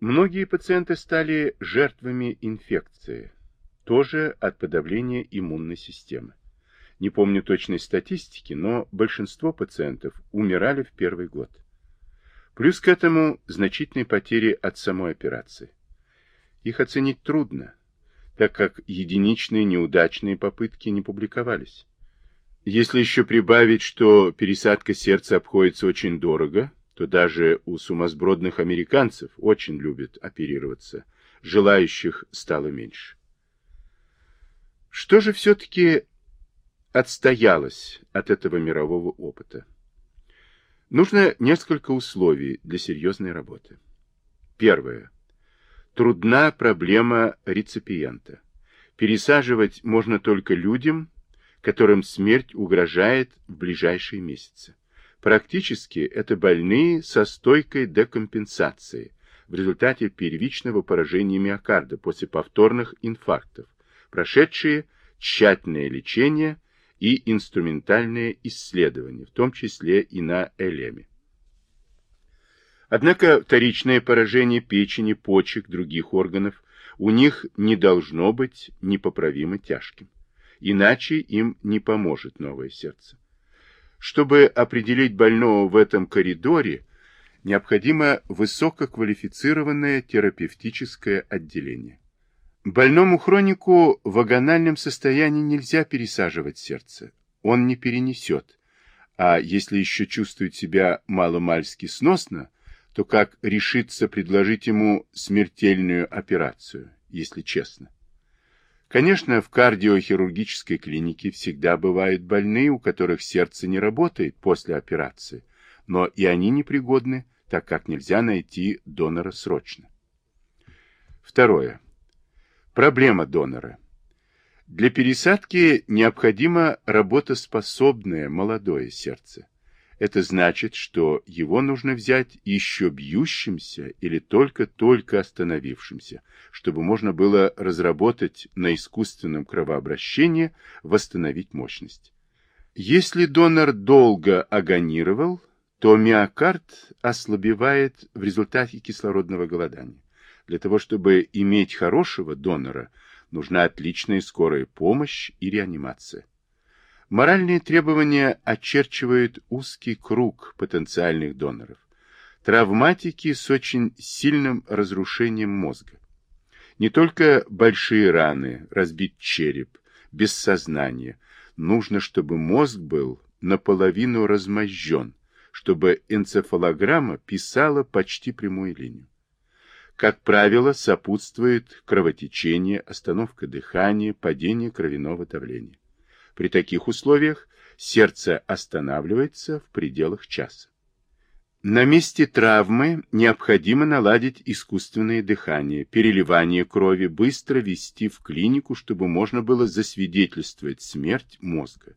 Многие пациенты стали жертвами инфекции, тоже от подавления иммунной системы. Не помню точной статистики, но большинство пациентов умирали в первый год. Плюс к этому значительные потери от самой операции. Их оценить трудно, так как единичные неудачные попытки не публиковались. Если еще прибавить, что пересадка сердца обходится очень дорого, то даже у сумасбродных американцев очень любят оперироваться, желающих стало меньше. Что же все-таки отстоялось от этого мирового опыта? Нужно несколько условий для серьезной работы. Первое. Трудна проблема реципиента. Пересаживать можно только людям, которым смерть угрожает в ближайшие месяцы. Практически это больные со стойкой декомпенсацией в результате первичного поражения миокарда после повторных инфарктов, прошедшие тщательное лечение и инструментальные исследования, в том числе и на элеме. Однако вторичное поражение печени, почек, других органов у них не должно быть непоправимо тяжким. Иначе им не поможет новое сердце. Чтобы определить больного в этом коридоре, необходимо высококвалифицированное терапевтическое отделение. Больному хронику в агональном состоянии нельзя пересаживать сердце. Он не перенесет. А если еще чувствует себя маломальски сносно, то как решиться предложить ему смертельную операцию, если честно? Конечно, в кардиохирургической клинике всегда бывают больные, у которых сердце не работает после операции, но и они непригодны, так как нельзя найти донора срочно. Второе. Проблема донора. Для пересадки необходимо работоспособное молодое сердце. Это значит, что его нужно взять еще бьющимся или только-только остановившимся, чтобы можно было разработать на искусственном кровообращении, восстановить мощность. Если донор долго агонировал, то миокард ослабевает в результате кислородного голодания. Для того, чтобы иметь хорошего донора, нужна отличная скорая помощь и реанимация. Моральные требования очерчивают узкий круг потенциальных доноров. Травматики с очень сильным разрушением мозга. Не только большие раны, разбит череп, без сознания. Нужно, чтобы мозг был наполовину размозжен, чтобы энцефалограмма писала почти прямую линию. Как правило, сопутствует кровотечение, остановка дыхания, падение кровяного давления. При таких условиях сердце останавливается в пределах часа. На месте травмы необходимо наладить искусственное дыхание, переливание крови, быстро вести в клинику, чтобы можно было засвидетельствовать смерть мозга.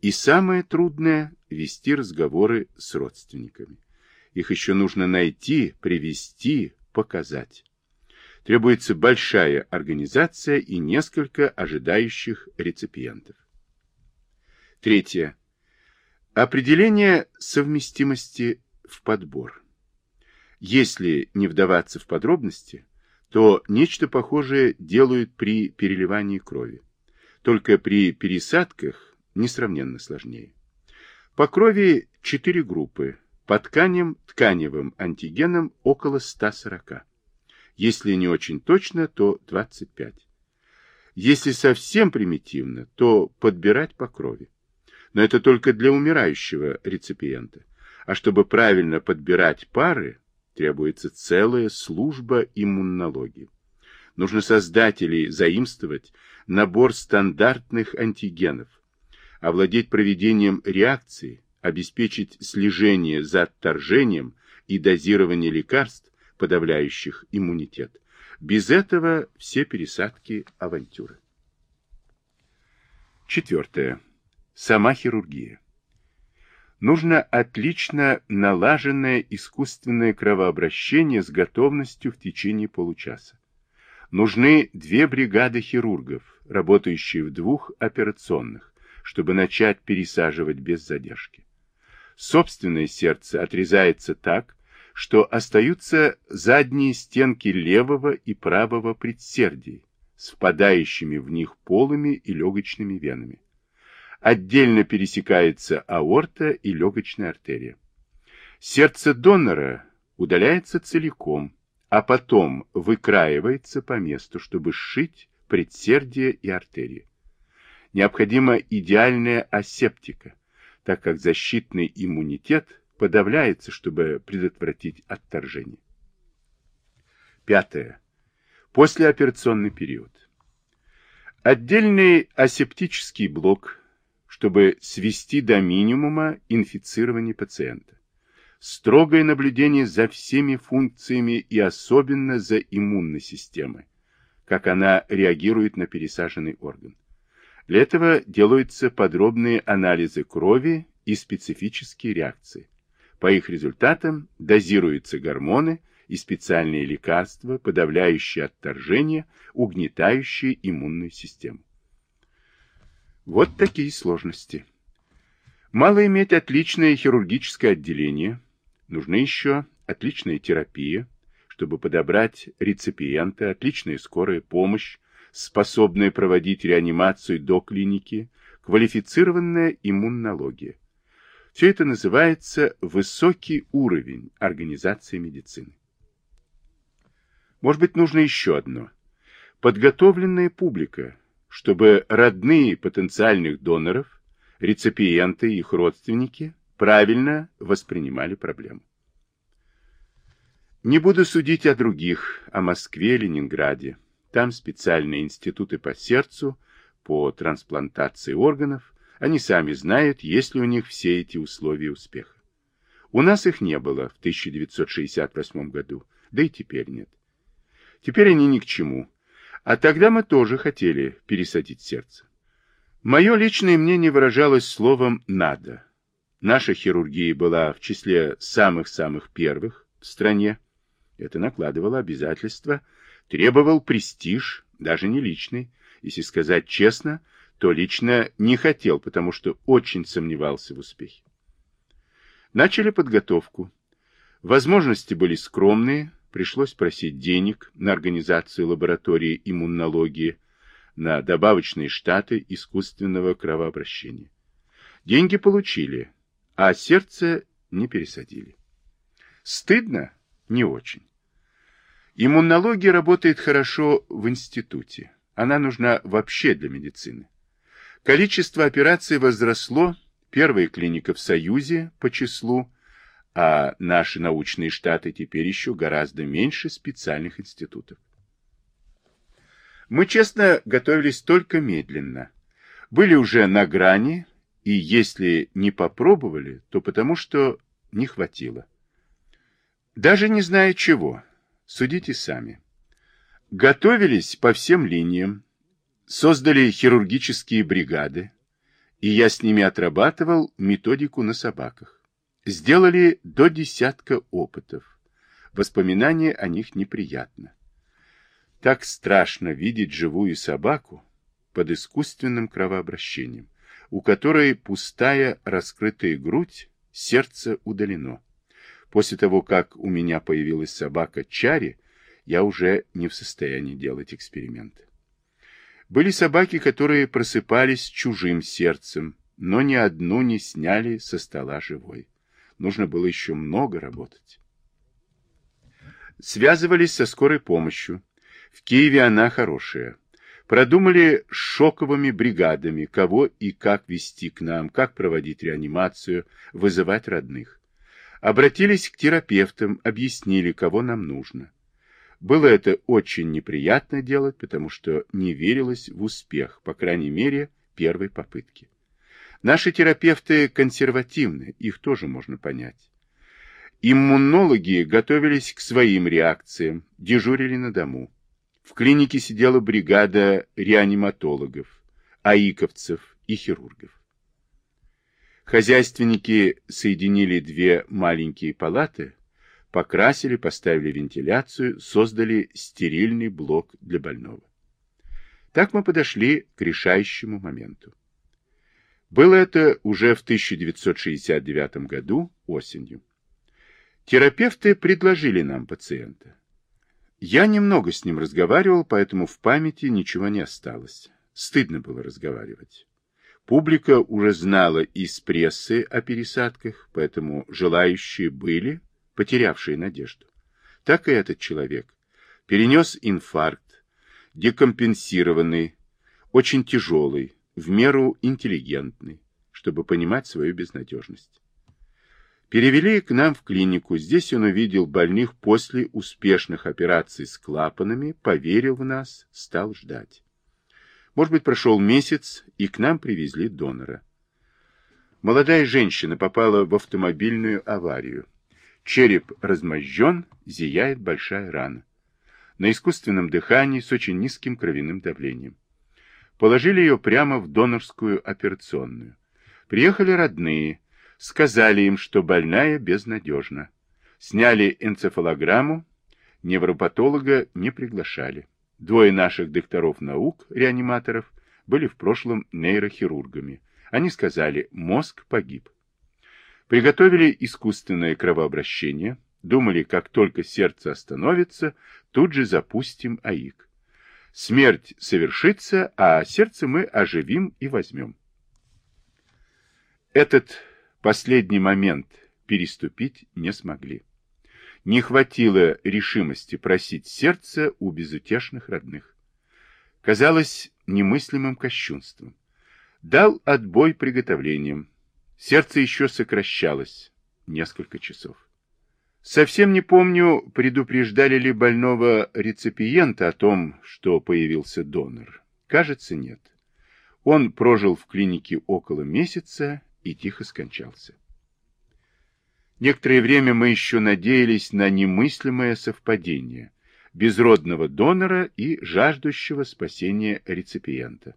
И самое трудное – вести разговоры с родственниками. Их еще нужно найти, привести, показать. Требуется большая организация и несколько ожидающих реципиентов. Третье. Определение совместимости в подбор. Если не вдаваться в подробности, то нечто похожее делают при переливании крови. Только при пересадках несравненно сложнее. По крови четыре группы, по тканям тканевым антигенам около 140. Если не очень точно, то 25. Если совсем примитивно, то подбирать по крови но это только для умирающего реципиента. А чтобы правильно подбирать пары, требуется целая служба иммунологии. Нужно создать или заимствовать набор стандартных антигенов, овладеть проведением реакции, обеспечить слежение за отторжением и дозирование лекарств, подавляющих иммунитет. Без этого все пересадки авантюры. Четвертое. Сама хирургия. Нужно отлично налаженное искусственное кровообращение с готовностью в течение получаса. Нужны две бригады хирургов, работающие в двух операционных, чтобы начать пересаживать без задержки. Собственное сердце отрезается так, что остаются задние стенки левого и правого предсердий с впадающими в них полыми и легочными венами. Отдельно пересекается аорта и легочная артерия. Сердце донора удаляется целиком, а потом выкраивается по месту, чтобы сшить предсердие и артерии. Необходима идеальная асептика, так как защитный иммунитет подавляется, чтобы предотвратить отторжение. Пятое. Послеоперационный период. Отдельный асептический блок, чтобы свести до минимума инфицирование пациента строгое наблюдение за всеми функциями и особенно за иммунной системой, как она реагирует на пересаженный орган. Для этого делаются подробные анализы крови и специфические реакции. По их результатам дозируются гормоны и специальные лекарства, подавляющие отторжение, угнетающие иммунную систему. Вот такие сложности. Мало иметь отличное хирургическое отделение – Нужны еще отличная терапия, чтобы подобрать реципиента, отличная скорая помощь, способная проводить реанимацию до клиники, квалифицированная иммунология. Все это называется высокий уровень организации медицины. Может быть, нужно еще одно. Подготовленная публика, чтобы родные потенциальных доноров, реципиенты и их родственники правильно воспринимали проблему. Не буду судить о других, о Москве, Ленинграде. Там специальные институты по сердцу, по трансплантации органов. Они сами знают, есть ли у них все эти условия успеха. У нас их не было в 1968 году, да и теперь нет. Теперь они ни к чему. А тогда мы тоже хотели пересадить сердце. Мое личное мнение выражалось словом «надо». Наша хирургия была в числе самых-самых первых в стране. Это накладывало обязательства, требовал престиж, даже не личный. Если сказать честно, то лично не хотел, потому что очень сомневался в успехе. Начали подготовку. Возможности были скромные, пришлось просить денег на организацию лаборатории иммунологии, на добавочные штаты искусственного кровообращения. Деньги получили, а сердце не пересадили. Стыдно? Не очень. Иммунология работает хорошо в институте. Она нужна вообще для медицины. Количество операций возросло, первая клиника в Союзе по числу, а наши научные штаты теперь еще гораздо меньше специальных институтов. Мы честно готовились только медленно. Были уже на грани, и если не попробовали, то потому что не хватило. Даже не зная чего, судите сами. Готовились по всем линиям, создали хирургические бригады, и я с ними отрабатывал методику на собаках. Сделали до десятка опытов. Воспоминания о них неприятно. Так страшно видеть живую собаку под искусственным кровообращением у которой пустая раскрытая грудь, сердце удалено. После того, как у меня появилась собака Чари, я уже не в состоянии делать эксперименты. Были собаки, которые просыпались чужим сердцем, но ни одну не сняли со стола живой. Нужно было еще много работать. Связывались со скорой помощью. В Киеве она хорошая. Продумали шоковыми бригадами, кого и как вести к нам, как проводить реанимацию, вызывать родных. Обратились к терапевтам, объяснили, кого нам нужно. Было это очень неприятно делать, потому что не верилось в успех, по крайней мере, первой попытки. Наши терапевты консервативны, их тоже можно понять. Иммунологи готовились к своим реакциям, дежурили на дому. В клинике сидела бригада реаниматологов, аиковцев и хирургов. Хозяйственники соединили две маленькие палаты, покрасили, поставили вентиляцию, создали стерильный блок для больного. Так мы подошли к решающему моменту. Было это уже в 1969 году осенью. Терапевты предложили нам пациента. Я немного с ним разговаривал, поэтому в памяти ничего не осталось. Стыдно было разговаривать. Публика уже знала из прессы о пересадках, поэтому желающие были, потерявшие надежду. Так и этот человек перенес инфаркт, декомпенсированный, очень тяжелый, в меру интеллигентный, чтобы понимать свою безнадежность. Перевели к нам в клинику. Здесь он увидел больных после успешных операций с клапанами, поверил в нас, стал ждать. Может быть, прошел месяц, и к нам привезли донора. Молодая женщина попала в автомобильную аварию. Череп размозжен, зияет большая рана. На искусственном дыхании с очень низким кровяным давлением. Положили ее прямо в донорскую операционную. Приехали родные, сказали им, что больная безнадежна. Сняли энцефалограмму, невропатолога не приглашали. Двое наших докторов наук, реаниматоров, были в прошлом нейрохирургами. Они сказали, мозг погиб. Приготовили искусственное кровообращение, думали, как только сердце остановится, тут же запустим АИК. Смерть совершится, а сердце мы оживим и возьмем. Этот последний момент переступить не смогли. Не хватило решимости просить сердца у безутешных родных. Казалось немыслимым кощунством. Дал отбой приготовлением. Сердце еще сокращалось несколько часов. Совсем не помню, предупреждали ли больного реципиента о том, что появился донор. Кажется, нет. Он прожил в клинике около месяца и тихо скончался. Некоторое время мы еще надеялись на немыслимое совпадение безродного донора и жаждущего спасения реципиента.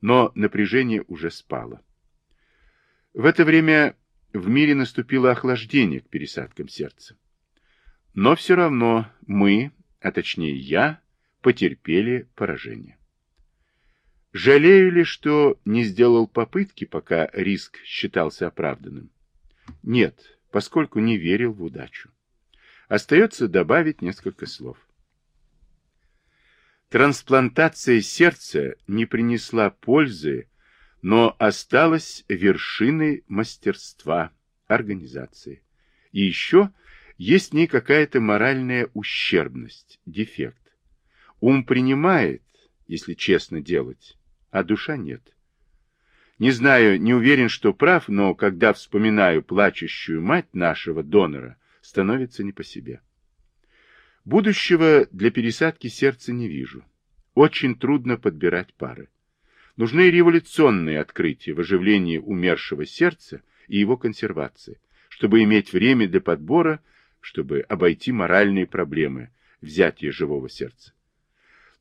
Но напряжение уже спало. В это время в мире наступило охлаждение к пересадкам сердца. Но все равно мы, а точнее я, потерпели поражение. Жалею ли, что не сделал попытки, пока риск считался оправданным? Нет, поскольку не верил в удачу. Остается добавить несколько слов. Трансплантация сердца не принесла пользы, но осталась вершиной мастерства организации. И еще есть в ней какая-то моральная ущербность, дефект. Ум принимает, если честно делать, а душа нет. Не знаю, не уверен, что прав, но когда вспоминаю плачущую мать нашего донора, становится не по себе. Будущего для пересадки сердца не вижу. Очень трудно подбирать пары. Нужны революционные открытия в оживлении умершего сердца и его консервации, чтобы иметь время для подбора, чтобы обойти моральные проблемы взятия живого сердца.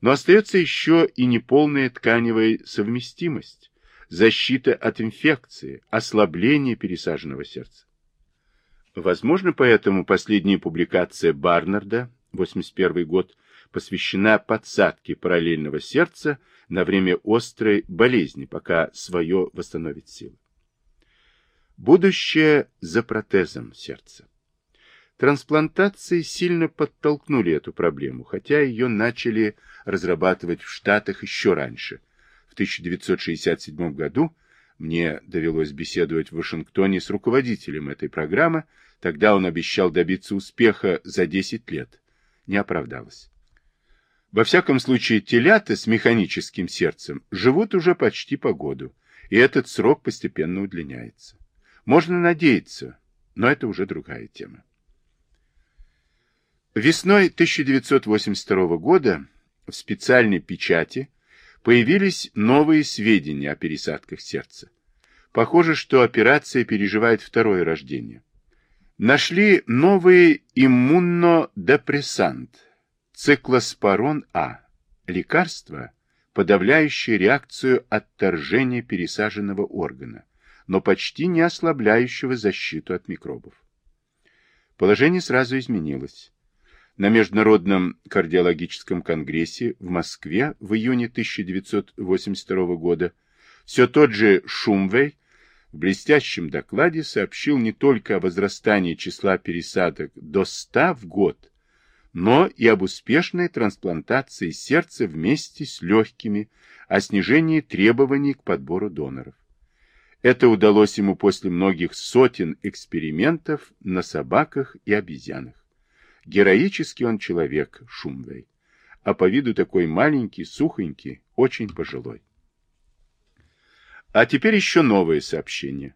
Но остается еще и неполная тканевая совместимость, защита от инфекции, ослабление пересаженного сердца. Возможно, поэтому последняя публикация Барнарда, 81 год, посвящена подсадке параллельного сердца на время острой болезни, пока свое восстановит силы. Будущее за протезом сердца. Трансплантации сильно подтолкнули эту проблему, хотя ее начали разрабатывать в Штатах еще раньше. В 1967 году мне довелось беседовать в Вашингтоне с руководителем этой программы, тогда он обещал добиться успеха за 10 лет. Не оправдалось. Во всяком случае, телята с механическим сердцем живут уже почти по году, и этот срок постепенно удлиняется. Можно надеяться, но это уже другая тема. Весной 1982 года в специальной печати появились новые сведения о пересадках сердца. Похоже, что операция переживает второе рождение. Нашли новый иммунодепрессант циклоспорон А, лекарство, подавляющее реакцию отторжения пересаженного органа, но почти не ослабляющего защиту от микробов. Положение сразу изменилось. На Международном кардиологическом конгрессе в Москве в июне 1982 года все тот же Шумвей в блестящем докладе сообщил не только о возрастании числа пересадок до 100 в год, но и об успешной трансплантации сердца вместе с легкими, о снижении требований к подбору доноров. Это удалось ему после многих сотен экспериментов на собаках и обезьянах. Героический он человек, Шумвей, а по виду такой маленький, сухонький, очень пожилой. А теперь еще новое сообщение.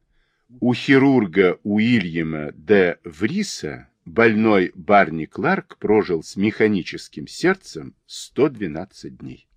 У хирурга Уильяма Д. Вриса больной Барни Кларк прожил с механическим сердцем 112 дней.